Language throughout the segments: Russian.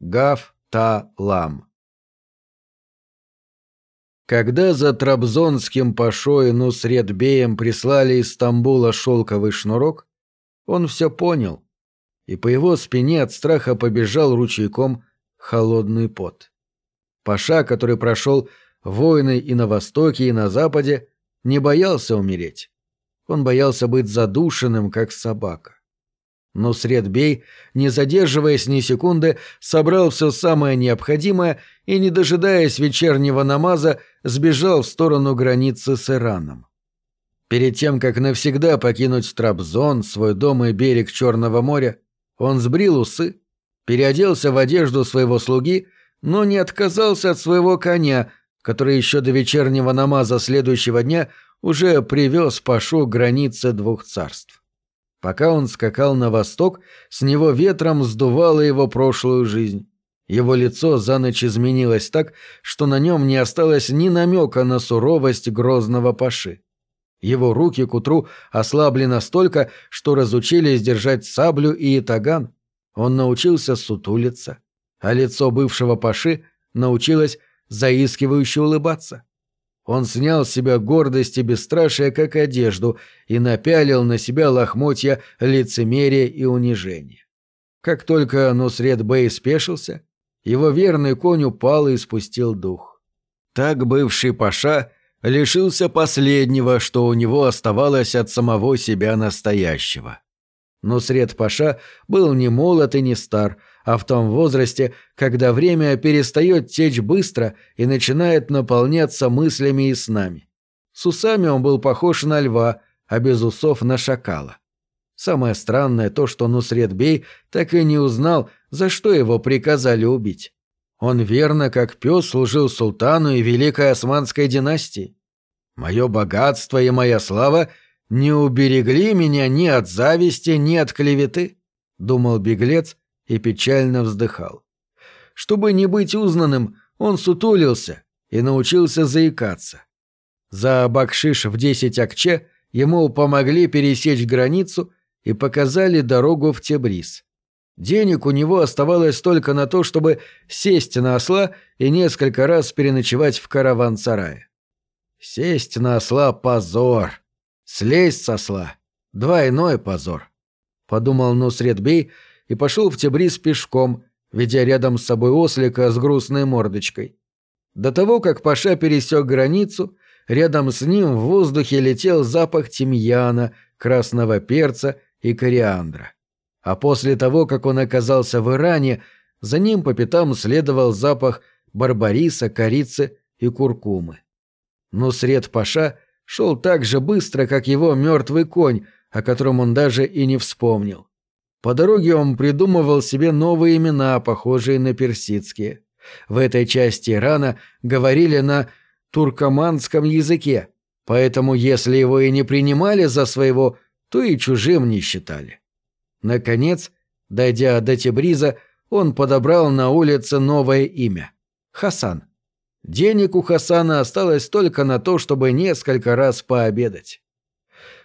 Гав-та-лам. Когда за Трабзонским пашой Нусред-беем прислали из Стамбула шелковый шнурок, он все понял, и по его спине от страха побежал ручейком холодный пот. Паша, который прошел войны и на Востоке, и на Западе, не боялся умереть. Он боялся быть задушенным, как собака. Но Средбей, не задерживаясь ни секунды, собрал все самое необходимое и, не дожидаясь вечернего намаза, сбежал в сторону границы с Ираном. Перед тем, как навсегда покинуть Трабзон, свой дом и берег Черного моря, он сбрил усы, переоделся в одежду своего слуги, но не отказался от своего коня, который еще до вечернего намаза следующего дня уже привез Пашу к границе двух царств. Пока он скакал на восток, с него ветром сдувало его прошлую жизнь. Его лицо за ночь изменилось так, что на нем не осталось ни намека на суровость грозного паши. Его руки к утру ослабли настолько, что разучились держать саблю и итаган. Он научился сутулиться, а лицо бывшего паши научилось заискивающе улыбаться. Он снял с себя гордость и бесстрашие, как одежду, и напялил на себя лохмотья лицемерия и унижения. Как только Нусред Бэй спешился, его верный конь упал и спустил дух. Так бывший Паша лишился последнего, что у него оставалось от самого себя настоящего. Нусред Паша был не молод и не стар, а в том возрасте, когда время перестает течь быстро и начинает наполняться мыслями и снами. С усами он был похож на льва, а без усов на шакала. Самое странное то, что Нусред Бей так и не узнал, за что его приказали убить. Он верно, как пес, служил султану и великой османской династии. Мое богатство и моя слава не уберегли меня ни от зависти, ни от клеветы, — думал беглец, и печально вздыхал. Чтобы не быть узнанным, он сутулился и научился заикаться. За бакшиш в десять акче ему помогли пересечь границу и показали дорогу в Тебриз. Денег у него оставалось только на то, чтобы сесть на осла и несколько раз переночевать в караван-сарае. Сесть на осла — позор. Слезть со осла — двойной позор. Подумал Нусретбей — и пошел в Тебриз пешком, ведя рядом с собой ослика с грустной мордочкой. До того, как Паша пересек границу, рядом с ним в воздухе летел запах тимьяна, красного перца и кориандра. А после того, как он оказался в Иране, за ним по пятам следовал запах барбариса, корицы и куркумы. Но сред Паша шел так же быстро, как его мертвый конь, о котором он даже и не вспомнил. По дороге он придумывал себе новые имена, похожие на персидские. В этой части Ирана говорили на туркоманском языке, поэтому если его и не принимали за своего, то и чужим не считали. Наконец, дойдя до Тебриза, он подобрал на улице новое имя — Хасан. Денег у Хасана осталось только на то, чтобы несколько раз пообедать.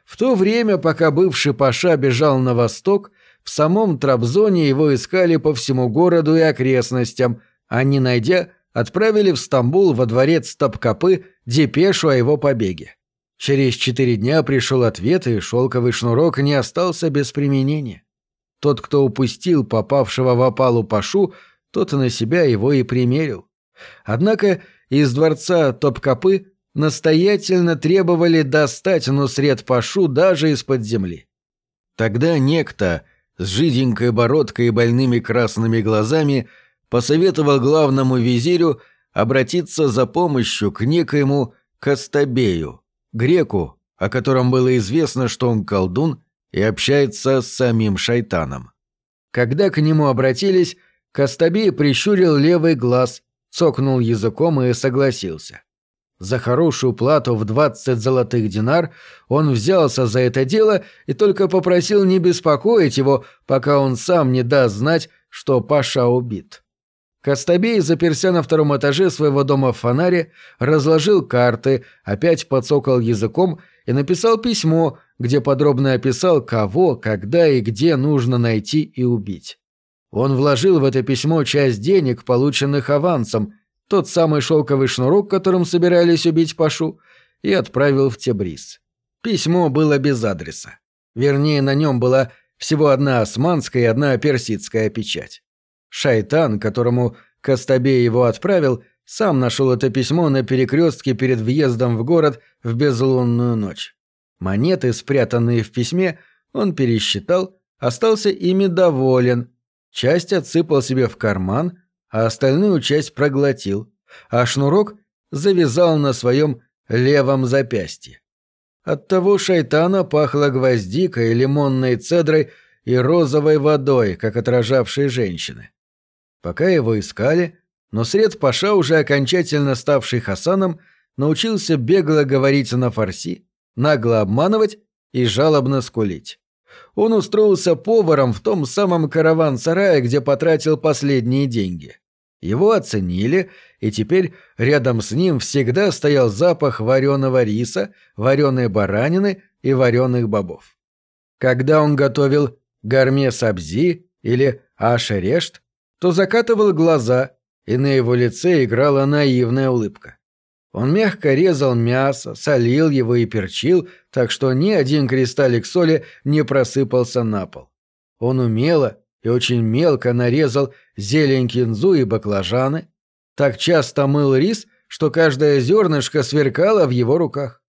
В то время, пока бывший Паша бежал на восток, в самом Трабзоне его искали по всему городу и окрестностям, а не найдя, отправили в Стамбул во дворец Топкапы депешу о его побеге. Через четыре дня пришел ответ, и шелковый шнурок не остался без применения. Тот, кто упустил попавшего в опалу Пашу, тот на себя его и примерил. Однако из дворца Топкапы настоятельно требовали достать Нусред Пашу даже из-под земли. Тогда некто, с жиденькой бородкой и больными красными глазами посоветовал главному визирю обратиться за помощью к некоему Костабею, греку, о котором было известно, что он колдун и общается с самим шайтаном. Когда к нему обратились, Костабей прищурил левый глаз, цокнул языком и согласился. За хорошую плату в 20 золотых динар он взялся за это дело и только попросил не беспокоить его, пока он сам не даст знать, что Паша убит. Костабей, заперся на втором этаже своего дома в фонаре, разложил карты, опять подсокал языком и написал письмо, где подробно описал, кого, когда и где нужно найти и убить. Он вложил в это письмо часть денег, полученных авансом, тот самый шелковый шнурок, которым собирались убить Пашу, и отправил в Тебриз. Письмо было без адреса. Вернее, на нем была всего одна османская и одна персидская печать. Шайтан, которому Костабей его отправил, сам нашел это письмо на перекрестке перед въездом в город в безлунную ночь. Монеты, спрятанные в письме, он пересчитал, остался ими доволен. Часть отсыпал себе в карман, а остальную часть проглотил, а шнурок завязал на своем левом запястье. От того шайтана пахло гвоздикой, лимонной цедрой и розовой водой, как отражавшей женщины. Пока его искали, но сред Паша, уже окончательно ставший Хасаном, научился бегло говорить на фарси, нагло обманывать и жалобно скулить. Он устроился поваром в том самом караван-сарае, где потратил последние деньги. Его оценили, и теперь рядом с ним всегда стоял запах вареного риса, вареной баранины и вареных бобов. Когда он готовил гарме сабзи или ашерешт, то закатывал глаза, и на его лице играла наивная улыбка. Он мягко резал мясо, солил его и перчил, так что ни один кристаллик соли не просыпался на пол. Он умело и очень мелко нарезал зелень кинзу и баклажаны, так часто мыл рис, что каждое зернышко сверкало в его руках.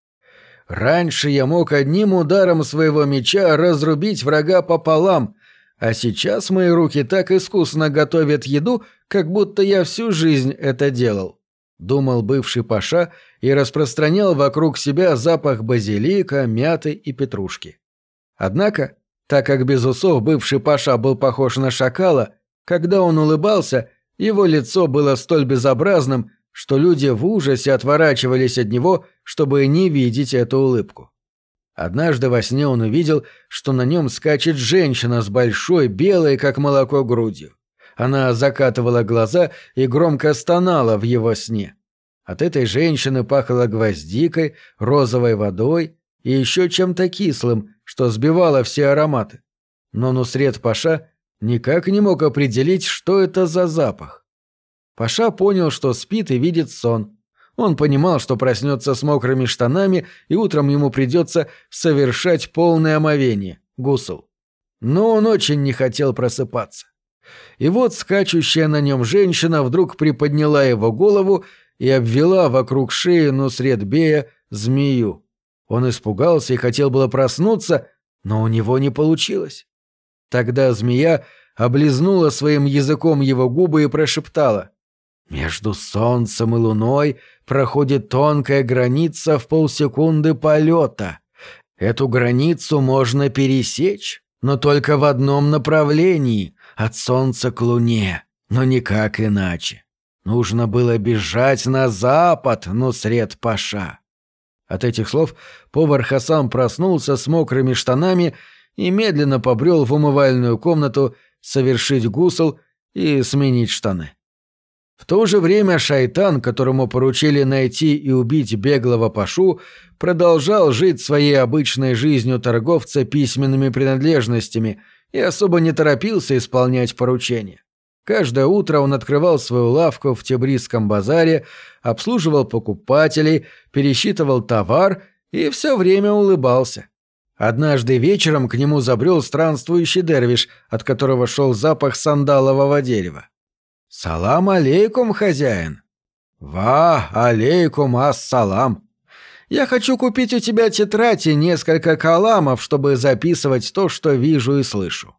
Раньше я мог одним ударом своего меча разрубить врага пополам, а сейчас мои руки так искусно готовят еду, как будто я всю жизнь это делал. Думал бывший паша и распространял вокруг себя запах базилика, мяты и петрушки. Однако, так как без усов бывший паша был похож на шакала, когда он улыбался, его лицо было столь безобразным, что люди в ужасе отворачивались от него, чтобы не видеть эту улыбку. Однажды во сне он увидел, что на нем скачет женщина с большой, белой, как молоко, грудью. Она закатывала глаза и громко стонала в его сне. От этой женщины пахло гвоздикой, розовой водой и еще чем-то кислым, что сбивало все ароматы. Но Нусред Паша никак не мог определить, что это за запах. Паша понял, что спит и видит сон – он понимал, что проснется с мокрыми штанами, и утром ему придется совершать полное омовение, гусл. Но он очень не хотел просыпаться. И вот скачущая на нем женщина вдруг приподняла его голову и обвела вокруг шеи Нусретбея змею. Он испугался и хотел было проснуться, но у него не получилось. Тогда змея облизнула своим языком его губы и прошептала — между солнцем и луной проходит тонкая граница в полсекунды полета. Эту границу можно пересечь, но только в одном направлении, от солнца к луне, но никак иначе. Нужно было бежать на запад, но сред Паша. От этих слов повар Хасан проснулся с мокрыми штанами и медленно побрел в умывальную комнату совершить гусл и сменить штаны. В то же время шайтан, которому поручили найти и убить беглого Пашу, продолжал жить своей обычной жизнью торговца письменными принадлежностями и особо не торопился исполнять поручения. Каждое утро он открывал свою лавку в Тебрисском базаре, обслуживал покупателей, пересчитывал товар и все время улыбался. Однажды вечером к нему забрел странствующий дервиш, от которого шел запах сандалового дерева. «Салам алейкум, хозяин!» «Ва алейкум ассалам!» «Я хочу купить у тебя тетрадь и несколько каламов, чтобы записывать то, что вижу и слышу.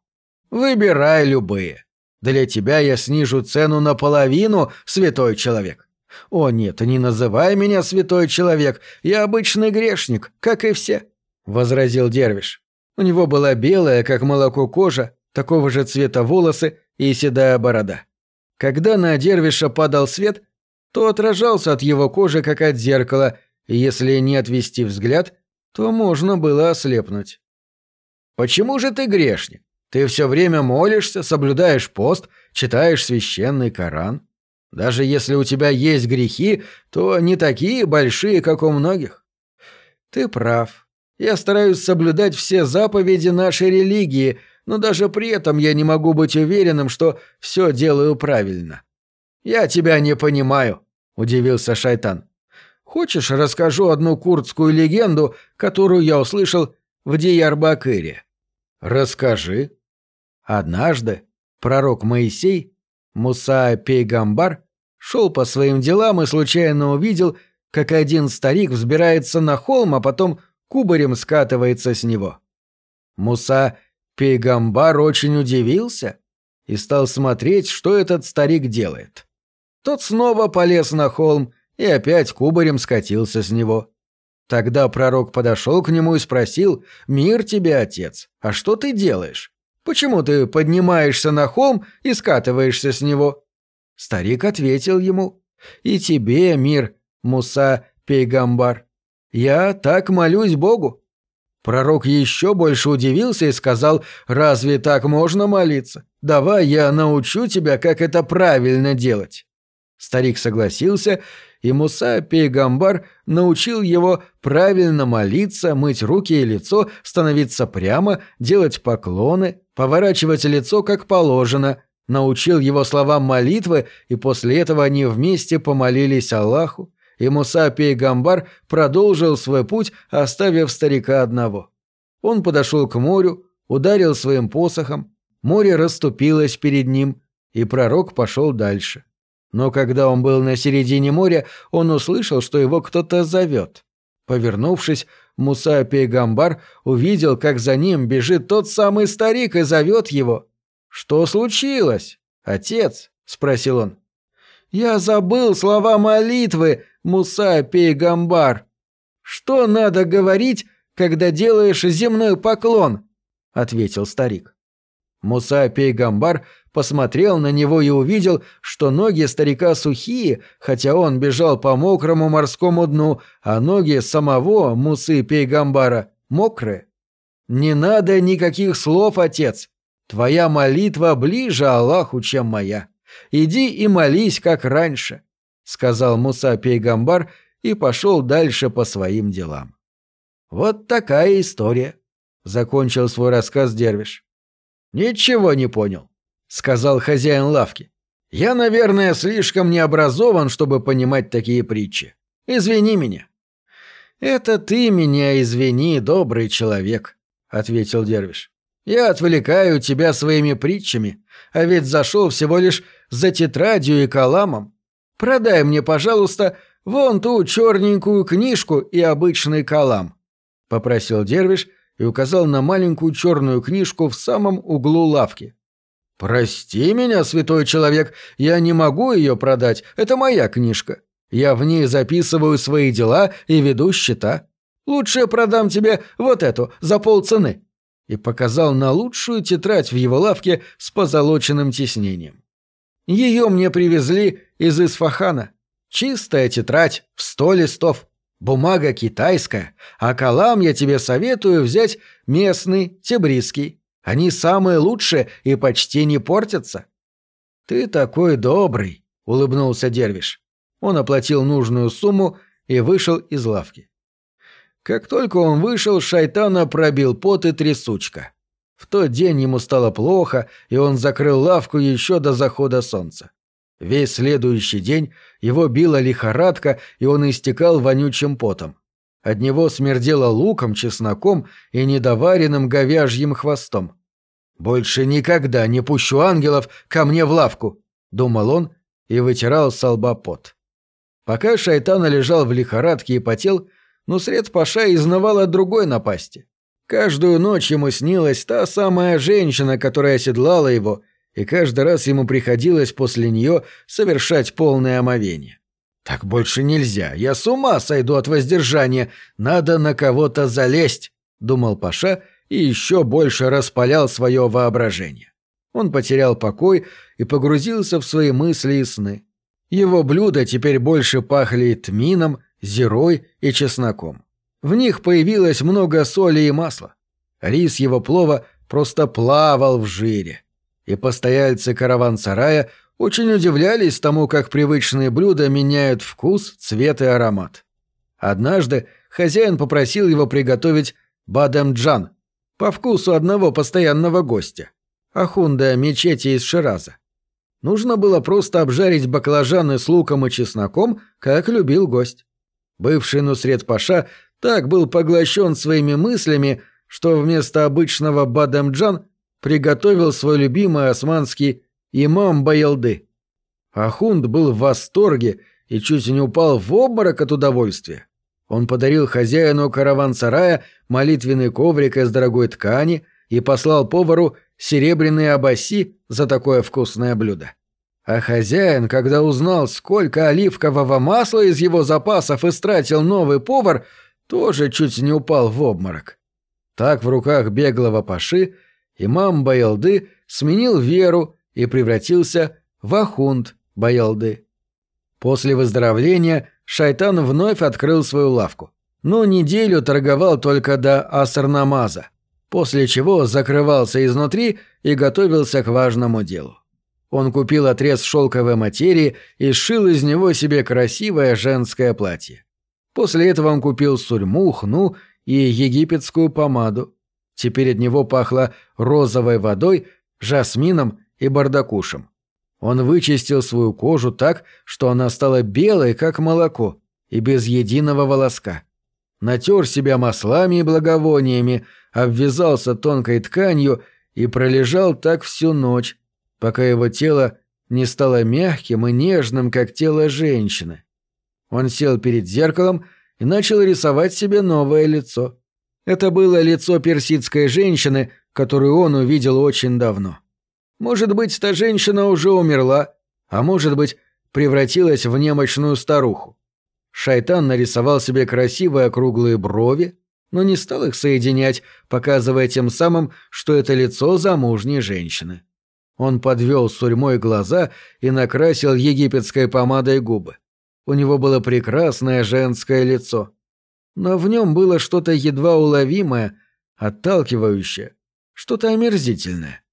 Выбирай любые. Для тебя я снижу цену наполовину, святой человек. О нет, не называй меня святой человек, я обычный грешник, как и все», — возразил Дервиш. У него была белая, как молоко кожа, такого же цвета волосы и седая борода. Когда на Дервиша падал свет, то отражался от его кожи, как от зеркала, если не отвести взгляд, то можно было ослепнуть. «Почему же ты грешник? Ты все время молишься, соблюдаешь пост, читаешь священный Коран. Даже если у тебя есть грехи, то не такие большие, как у многих. Ты прав. Я стараюсь соблюдать все заповеди нашей религии, но даже при этом я не могу быть уверенным, что все делаю правильно». «Я тебя не понимаю», — удивился Шайтан. «Хочешь, расскажу одну курдскую легенду, которую я услышал в Диярбакыре?» «Расскажи». Однажды пророк Моисей, Муса Пейгамбар, шел по своим делам и случайно увидел, как один старик взбирается на холм, а потом кубарем скатывается с него. Муса Пейгамбар очень удивился и стал смотреть, что этот старик делает. Тот снова полез на холм и опять кубарем скатился с него. Тогда пророк подошел к нему и спросил, «Мир тебе, отец, а что ты делаешь? Почему ты поднимаешься на холм и скатываешься с него?» Старик ответил ему, «И тебе, мир, Муса Пейгамбар, я так молюсь Богу». Пророк еще больше удивился и сказал, «Разве так можно молиться? Давай я научу тебя, как это правильно делать». Старик согласился, и Муса Пейгамбар научил его правильно молиться, мыть руки и лицо, становиться прямо, делать поклоны, поворачивать лицо как положено, научил его словам молитвы, и после этого они вместе помолились Аллаху, и Муса Пейгамбар продолжил свой путь, оставив старика одного. Он подошел к морю, ударил своим посохом, море расступилось перед ним, и пророк пошел дальше. Но когда он был на середине моря, он услышал, что его кто-то зовет. Повернувшись, Муса Пейгамбар увидел, как за ним бежит тот самый старик и зовет его. «Что случилось, отец?» — спросил он. «Я забыл слова молитвы, Муса Пейгамбар. Что надо говорить, когда делаешь земной поклон?» — ответил старик. Муса Пейгамбар посмотрел на него и увидел, что ноги старика сухие, хотя он бежал по мокрому морскому дну, а ноги самого Мусы Пейгамбара мокрые. «Не надо никаких слов, отец. Твоя молитва ближе Аллаху, чем моя. Иди и молись, как раньше», — сказал Муса Пейгамбар и пошел дальше по своим делам. «Вот такая история», — закончил свой рассказ Дервиш. «Ничего не понял», — сказал хозяин лавки. «Я, наверное, слишком необразован, чтобы понимать такие притчи. Извини меня». «Это ты меня извини, добрый человек», — ответил Дервиш. «Я отвлекаю тебя своими притчами, а ведь зашел всего лишь за тетрадью и каламом. Продай мне, пожалуйста, вон ту черненькую книжку и обычный калам», — попросил Дервиш и указал на маленькую черную книжку в самом углу лавки. «Прости меня, святой человек, я не могу ее продать, это моя книжка. Я в ней записываю свои дела и веду счета. Лучше продам тебе вот эту, за полцены». И показал на лучшую тетрадь в его лавке с позолоченным тиснением. Ее мне привезли из Исфахана. Чистая тетрадь в сто листов. Бумага китайская, а калам я тебе советую взять местный, тебриский. Они самые лучшие и почти не портятся». «Ты такой добрый», — улыбнулся Дервиш. Он оплатил нужную сумму и вышел из лавки. Как только он вышел, шайтана пробил пот и трясучка. В тот день ему стало плохо, и он закрыл лавку еще до захода солнца. Весь следующий день его била лихорадка, и он истекал вонючим потом. От него смердело луком, чесноком и недоваренным говяжьим хвостом. «Больше никогда не пущу ангелов ко мне в лавку», — думал он и вытирал с лба пот. Пока шайтана лежал в лихорадке и потел, Нусред Паша изнывал от другой напасти. Каждую ночь ему снилась та самая женщина, которая оседлала его, и каждый раз ему приходилось после нее совершать полное омовение. «Так больше нельзя, я с ума сойду от воздержания, надо на кого-то залезть», — думал Паша и еще больше распалял свое воображение. Он потерял покой и погрузился в свои мысли и сны. Его блюда теперь больше пахли тмином, зирой и чесноком. В них появилось много соли и масла. Рис его плова просто плавал в жире. И постояльцы караван-сарая очень удивлялись тому, как привычные блюда меняют вкус, цвет и аромат. Однажды хозяин попросил его приготовить бадам-джан, По вкусу одного постоянного гостя. Ахунда мечети из Шираза. Нужно было просто обжарить баклажаны с луком и чесноком, как любил гость. Бывший Нусред Паша так был поглощен своими мыслями, что вместо обычного бадамджан приготовил свой любимый османский имам Баялды. Ахунд был в восторге и чуть не упал в обморок от удовольствия. Он подарил хозяину караван-сарая молитвенный коврик из дорогой ткани и послал повару серебряные абаси за такое вкусное блюдо. А хозяин, когда узнал, сколько оливкового масла из его запасов истратил новый повар, тоже чуть не упал в обморок. Так в руках беглого паши имам Баялды сменил веру и превратился в Ахунд Баялды. После выздоровления Шайтан вновь открыл свою лавку, но неделю торговал только до Асарнамаза, после чего закрывался изнутри и готовился к важному делу. Он купил отрез шелковой материи и сшил из него себе красивое женское платье. После этого он купил сурьму, хну и египетскую помаду. Теперь от него пахло розовой водой, жасмином и бардакушем. Он вычистил свою кожу так, что она стала белой, как молоко, и без единого волоска. Натер себя маслами и благовониями, обвязался тонкой тканью и пролежал так всю ночь, пока его тело не стало мягким и нежным, как тело женщины. Он сел перед зеркалом и начал рисовать себе новое лицо. Это было лицо персидской женщины, которую он увидел очень давно. Может быть, та женщина уже умерла, а может быть, превратилась в немощную старуху. Шайтан нарисовал себе красивые округлые брови, но не стал их соединять, показывая тем самым, что это лицо замужней женщины. Он подвел сурьмой глаза и накрасил египетской помадой губы. У него было прекрасное женское лицо. Но в нем было что-то едва уловимое, отталкивающее, что-то омерзительное.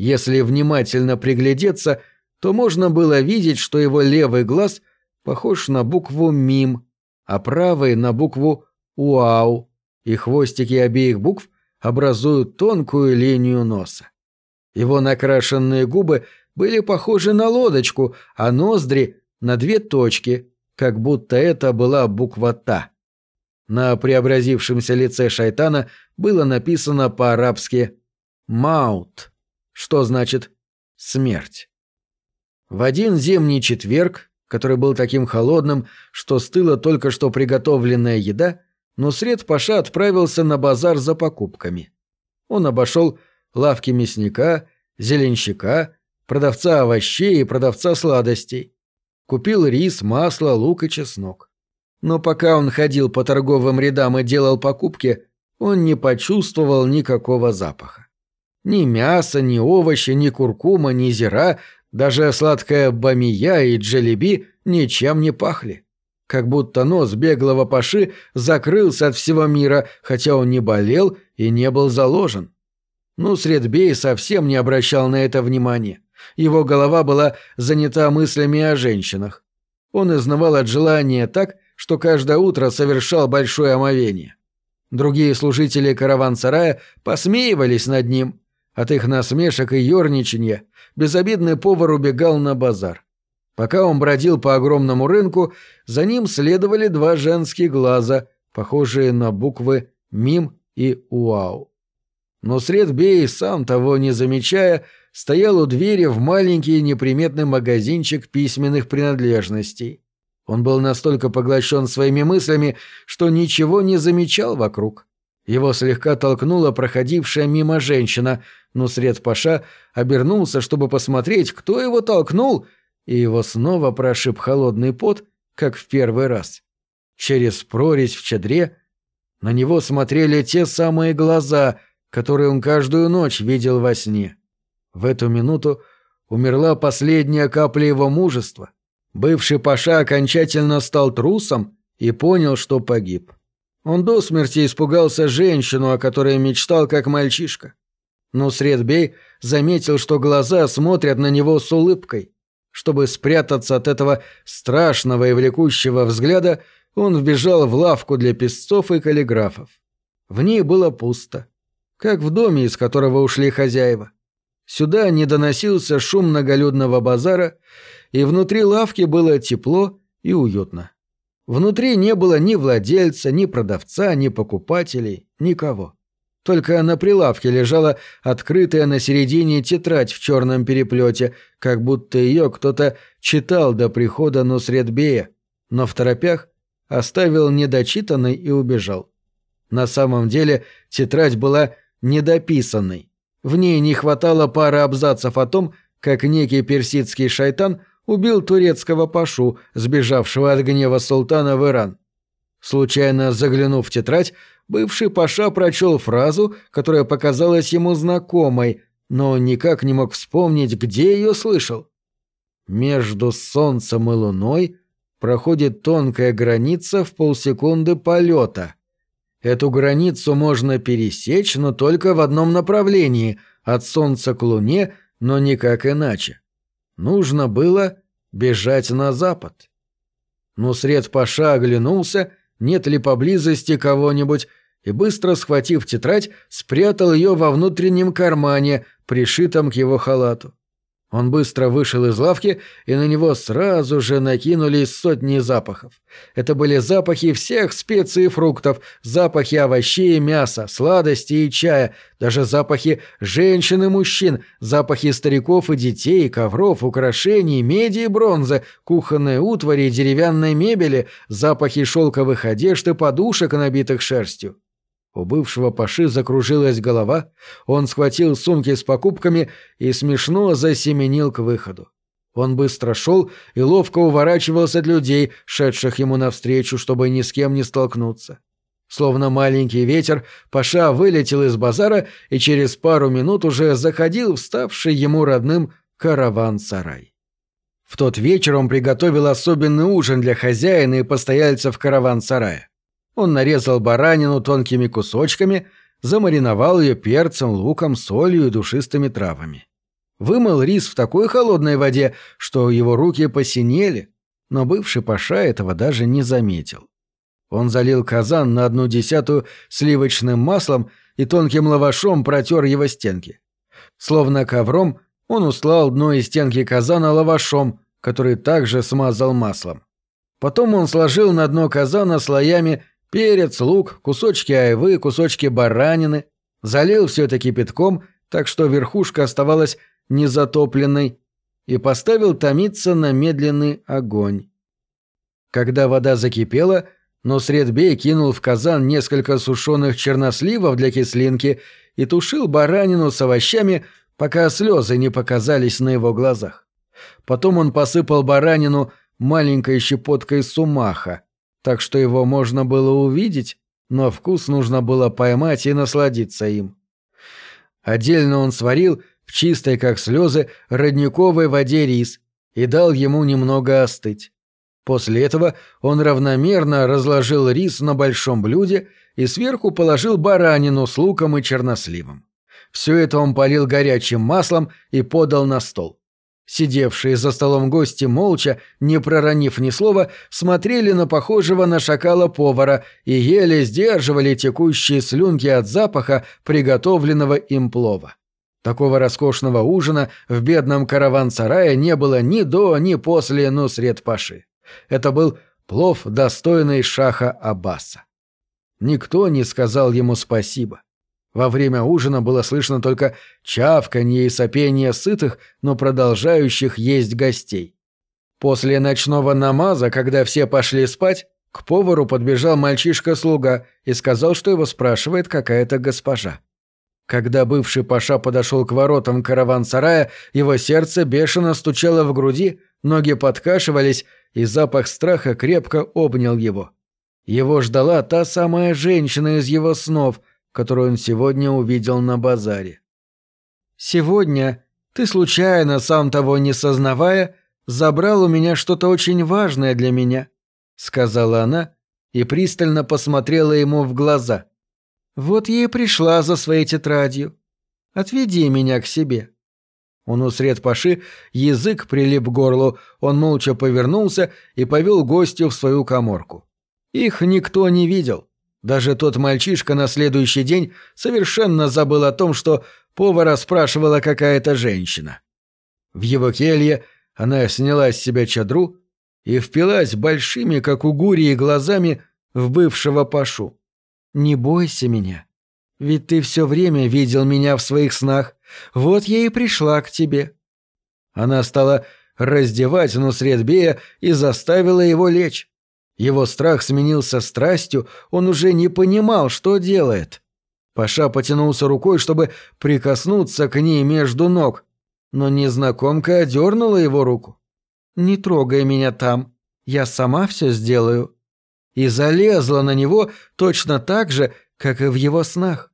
Если внимательно приглядеться, то можно было видеть, что его левый глаз похож на букву «мим», а правый — на букву «уау», и хвостики обеих букв образуют тонкую линию носа. Его накрашенные губы были похожи на лодочку, а ноздри — на две точки, как будто это была буква «Та». На преобразившемся лице шайтана было написано по-арабски «Маут», что значит «смерть». В один зимний четверг, который был таким холодным, что стыла только что приготовленная еда, Нусред Паша отправился на базар за покупками. Он обошел лавки мясника, зеленщика, продавца овощей и продавца сладостей. Купил рис, масло, лук и чеснок. Но пока он ходил по торговым рядам и делал покупки, он не почувствовал никакого запаха. Ни мяса, ни овощи, ни куркума, ни зира, даже сладкая бамия и джелеби ничем не пахли. Как будто нос беглого паши закрылся от всего мира, хотя он не болел и не был заложен. Ну, Средбей совсем не обращал на это внимания. Его голова была занята мыслями о женщинах. Он изнывал от желания так, что каждое утро совершал большое омовение. Другие служители караван-сарая посмеивались над ним. От их насмешек и ерничанья безобидный повар убегал на базар. Пока он бродил по огромному рынку, за ним следовали два женские глаза, похожие на буквы «Мим» и «Уау». Но Средбей, сам того не замечая, стоял у двери в маленький неприметный магазинчик письменных принадлежностей. Он был настолько поглощен своими мыслями, что ничего не замечал вокруг. Его слегка толкнула проходившая мимо женщина, но Сред Паша обернулся, чтобы посмотреть, кто его толкнул, и его снова прошиб холодный пот, как в первый раз. Через прорезь в чадре на него смотрели те самые глаза — который он каждую ночь видел во сне. В эту минуту умерла последняя капля его мужества. Бывший Паша окончательно стал трусом и понял, что погиб. Он до смерти испугался женщину, о которой мечтал как мальчишка. Но Средбей заметил, что глаза смотрят на него с улыбкой. Чтобы спрятаться от этого страшного и влекущего взгляда, он вбежал в лавку для песцов и каллиграфов. В ней было пусто. как в доме, из которого ушли хозяева. Сюда не доносился шум многолюдного базара, и внутри лавки было тепло и уютно. Внутри не было ни владельца, ни продавца, ни покупателей, никого. Только на прилавке лежала открытая на середине тетрадь в черном переплете, как будто ее кто-то читал до прихода Нусредбея, но в торопях оставил недочитанной и убежал. На самом деле тетрадь была недописанной. В ней не хватало пары абзацев о том, как некий персидский шайтан убил турецкого пашу, сбежавшего от гнева султана в Иран. Случайно заглянув в тетрадь, бывший паша прочел фразу, которая показалась ему знакомой, но никак не мог вспомнить, где ее слышал. «Между солнцем и луной проходит тонкая граница в полсекунды полета. Эту границу можно пересечь, но только в одном направлении – от солнца к луне, но никак иначе. Нужно было бежать на запад. Но сред Паша оглянулся, нет ли поблизости кого-нибудь, и, быстро схватив тетрадь, спрятал ее во внутреннем кармане, пришитом к его халату. Он быстро вышел из лавки, и на него сразу же накинулись сотни запахов. Это были запахи всех специй и фруктов, запахи овощей и мяса, сладостей и чая, даже запахи женщин и мужчин, запахи стариков и детей, ковров, украшений, меди и бронзы, кухонной утвари и деревянной мебели, запахи шелковых одежд и подушек, набитых шерстью. У бывшего Паши закружилась голова, он схватил сумки с покупками и смешно засеменил к выходу. Он быстро шел и ловко уворачивался от людей, шедших ему навстречу, чтобы ни с кем не столкнуться. Словно маленький ветер, Паша вылетел из базара и через пару минут уже заходил в ставший ему родным караван-сарай. В тот вечер он приготовил особенный ужин для хозяина и постояльцев караван-сарая. Он нарезал баранину тонкими кусочками, замариновал ее перцем, луком, солью и душистыми травами. Вымыл рис в такой холодной воде, что его руки посинели, но бывший паша этого даже не заметил. Он залил казан на одну десятую сливочным маслом и тонким лавашом протер его стенки. Словно ковром он услал дно и стенки казана лавашом, который также смазал маслом. Потом он сложил на дно казана слоями Перец, лук, кусочки айвы, кусочки баранины. Залил все это кипятком, так что верхушка оставалась незатопленной, и поставил томиться на медленный огонь. Когда вода закипела, Нусредбей кинул в казан несколько сушеных черносливов для кислинки и тушил баранину с овощами, пока слезы не показались на его глазах. Потом он посыпал баранину маленькой щепоткой сумаха, так что его можно было увидеть, но вкус нужно было поймать и насладиться им. Отдельно он сварил в чистой, как слезы, родниковой воде рис и дал ему немного остыть. После этого он равномерно разложил рис на большом блюде и сверху положил баранину с луком и черносливом. Все это он полил горячим маслом и подал на стол. Сидевшие за столом гости молча, не проронив ни слова, смотрели на похожего на шакала повара и еле сдерживали текущие слюнки от запаха приготовленного им плова. Такого роскошного ужина в бедном караван-сарае не было ни до, ни после Нусред Паши. Это был плов, достойный шаха Аббаса. Никто не сказал ему спасибо. Во время ужина было слышно только чавканье и сопение сытых, но продолжающих есть гостей. После ночного намаза, когда все пошли спать, к повару подбежал мальчишка-слуга и сказал, что его спрашивает какая-то госпожа. Когда бывший паша подошел к воротам караван-сарая, его сердце бешено стучало в груди, ноги подкашивались, и запах страха крепко обнял его. Его ждала та самая женщина из его снов — которую он сегодня увидел на базаре. «Сегодня ты случайно, сам того не сознавая, забрал у меня что-то очень важное для меня», — сказала она и пристально посмотрела ему в глаза. «Вот и пришла за своей тетрадью. Отведи меня к себе». Он усред Паши, язык прилип к горлу, он молча повернулся и повел гостю в свою коморку. Их никто не видел. Даже тот мальчишка на следующий день совершенно забыл о том, что повара спрашивала какая-то женщина. В его келье она сняла с себя чадру и впилась большими, как у гурии, глазами в бывшего Пашу. «Не бойся меня, ведь ты все время видел меня в своих снах. Вот я и пришла к тебе». Она стала раздевать Нусретбея и заставила его лечь. Его страх сменился страстью, он уже не понимал, что делает. Паша потянулся рукой, чтобы прикоснуться к ней между ног, но незнакомка одернула его руку. «Не трогай меня там, я сама все сделаю». И залезла на него точно так же, как и в его снах.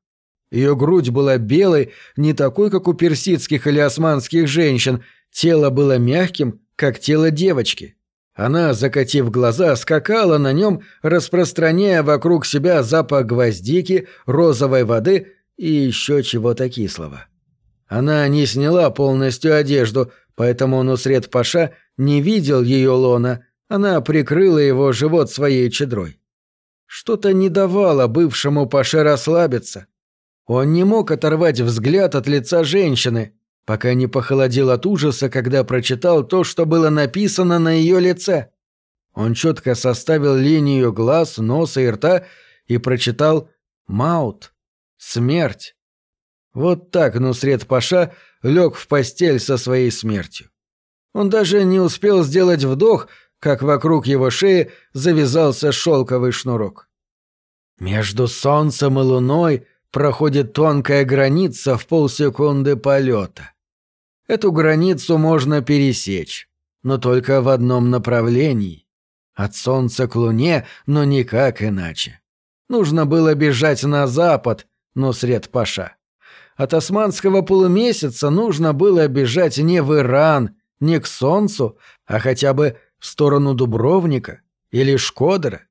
Ее грудь была белой, не такой, как у персидских или османских женщин, тело было мягким, как тело девочки. Она, закатив глаза, скакала на нем, распространяя вокруг себя запах гвоздики, розовой воды и еще чего-то кислого. Она не сняла полностью одежду, поэтому Нусред Паша не видел ее лона, она прикрыла его живот своей чедрой. Что-то не давало бывшему Паше расслабиться. Он не мог оторвать взгляд от лица женщины, пока не похолодел от ужаса, когда прочитал то, что было написано на ее лице. Он четко составил линию глаз, носа и рта и прочитал «Маут» — «Смерть». Вот так Нусред Паша лег в постель со своей смертью. Он даже не успел сделать вдох, как вокруг его шеи завязался шелковый шнурок. Между солнцем и луной проходит тонкая граница в полсекунды полета. Эту границу можно пересечь, но только в одном направлении. От солнца к луне, но никак иначе. Нужно было бежать на запад, но сред Паша. От османского полумесяца нужно было бежать не в Иран, не к солнцу, а хотя бы в сторону Дубровника или Шкодера.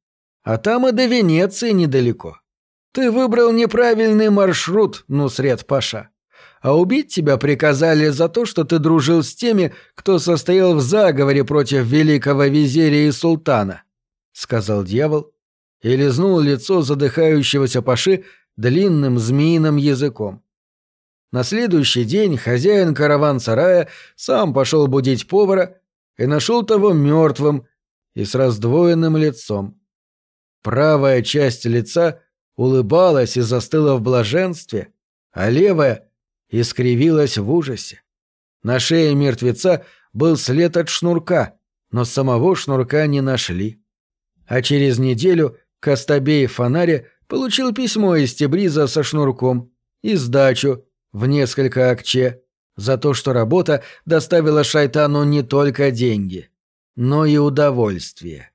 А там и до Венеции недалеко. Ты выбрал неправильный маршрут, Нусред Паша. А убить тебя приказали за то, что ты дружил с теми, кто состоял в заговоре против великого визиря и султана, — сказал дьявол и лизнул лицо задыхающегося Паши длинным змеиным языком. На следующий день хозяин караван-сарая сам пошел будить повара и нашел того мертвым и с раздвоенным лицом. Правая часть лица улыбалась и застыла в блаженстве, а левая искривилась в ужасе. На шее мертвеца был след от шнурка, но самого шнурка не нашли. А через неделю Костабей Фонаре получил письмо из Тебриза со шнурком и сдачу в несколько акче за то, что работа доставила шайтану не только деньги, но и удовольствие.